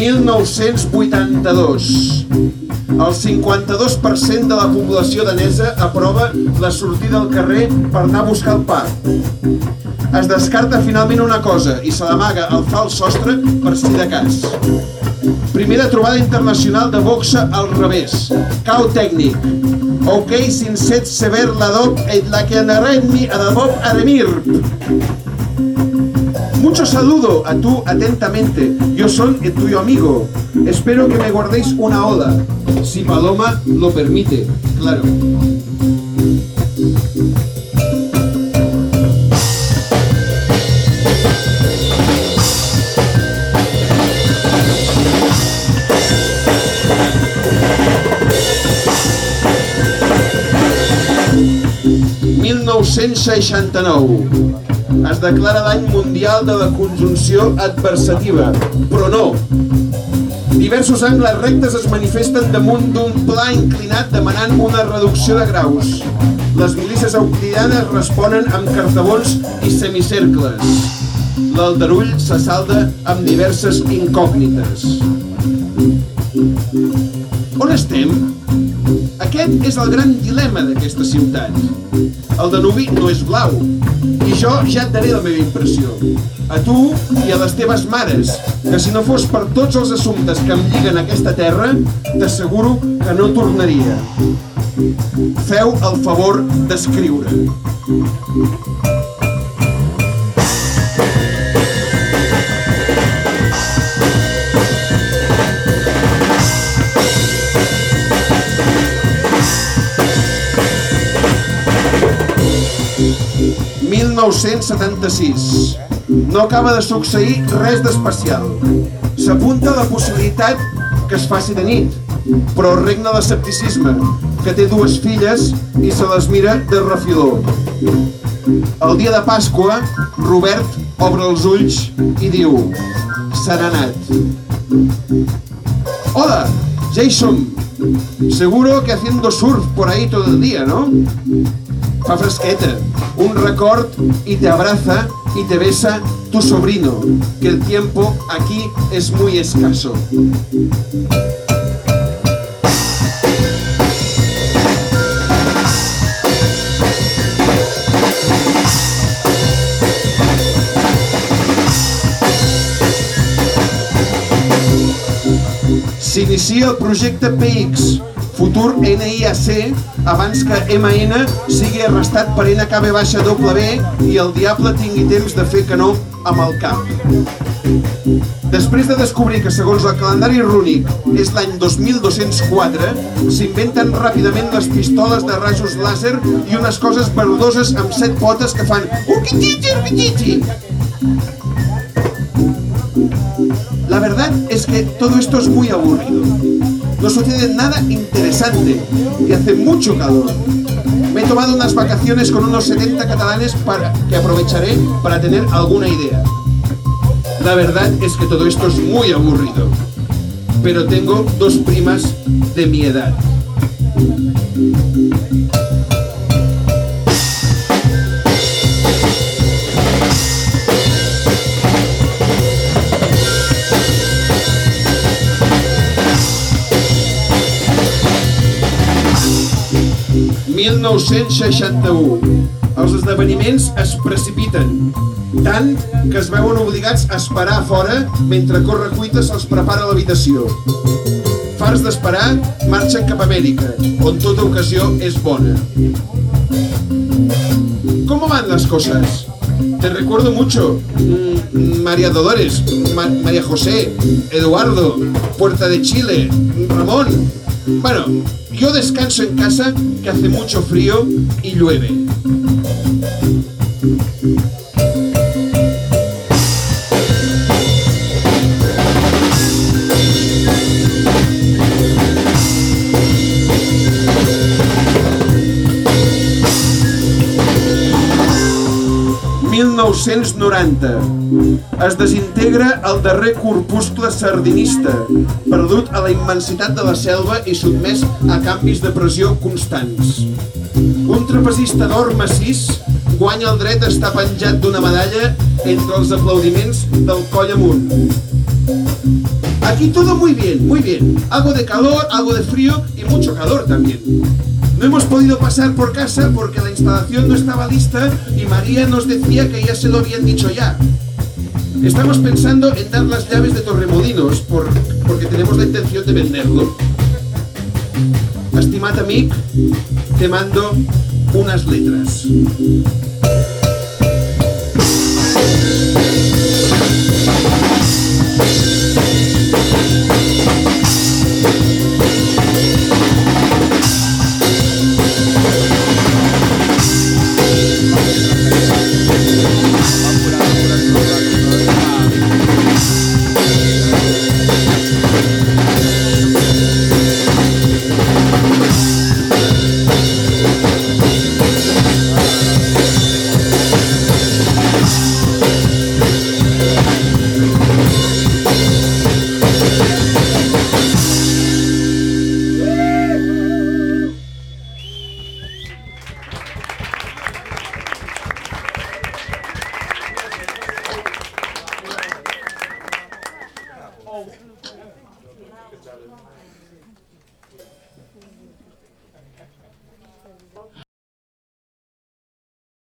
1982. El 52% de la població danesa aprova la sortida al carrer per anar a buscar el pa. Es descarta finalment una cosa i se l'amaga al fals sostre per si de cas. Primera trobada internacional de boxa al revés. Cau tècnic. Ok, sin set sever la dop et la que anarrenmi a la bob aremir. Mucho saludo a tú atentamente. Yo soy tuyo amigo. Espero que me guardéis una ola. Si Paloma lo permite, claro. ...1969. Es declara l'any mundial de la conjunció adversativa, però no. Diversos angles rectes es manifesten damunt d'un pla inclinat demanant una reducció de graus. Les milícies euclidianes responen amb cartabons i semicercles. L'aldarull se salda amb diverses incògnites. On estem? Aquest és el gran dilema d'aquesta ciutat. El Danubi no és blau. Jo ja et daré la meva impressió. A tu i a les teves mares, que si no fos per tots els assumptes que em lliguen a aquesta terra, t'asseguro que no tornaria. Feu el favor d'escriure. 1976. No acaba de succeir res d'especial. S'apunta la possibilitat que es faci de nit, però regna l'escepticisme, que té dues filles i se les mira de refiló. El dia de Pasqua, Robert obre els ulls i diu Serenat. Hola, ja hi som. Seguro que haciendo surf por ahí todo el día, ¿no? Fresqueta, un record y te abraza y te besa tu sobrino, que el tiempo aquí es muy escaso. S'inicia el PX, futur NIAC, abans que MN sigui arrestat per NKB-W i el diable tingui temps de fer no amb el cap. Després de descobrir que segons el calendari rúnic és l'any 2204, s'inventen ràpidament les pistoles de rajos làser i unes coses verdoses amb set potes que fan uquititi. La verdad es que todo esto es muy aburrido. No sucede nada interesante y hace mucho calor. Me he tomado unas vacaciones con unos 70 catalanes para, que aprovecharé para tener alguna idea. La verdad es que todo esto es muy aburrido, pero tengo dos primas de mi edad. 1961. Els esdeveniments es precipiten, tant que es veuen obligats a esperar fora mentre corre cuita se'ls prepara l'habitació. Fars d'esperar, marxen cap a Amèrica, on tota ocasió és bona. ¿Cómo van las cosas? Te recuerdo mucho. Mm, María Dolores, Ma María José, Eduardo, Puerta de Chile, Ramón. Bueno, Yo descanso en casa que hace mucho frío y llueve. 1990. Es desintegra el darrer corpuscle sardinista, perdut a la immensitat de la selva i sotmès a canvis de pressió constants. Un trapezista d'or massís guanya el dret a estar penjat d'una medalla entre els aplaudiments del coll amunt. Aquí todo muy bien, muy bien. Algo de calor, algo de frío y mucho calor también. No hemos podido pasar por casa porque la instalación no estaba lista y María nos decía que ya se lo habían dicho ya. Estamos pensando en dar las llaves de Torremolinos por, porque tenemos la intención de venderlo. Estimat amic, te mando unas letras.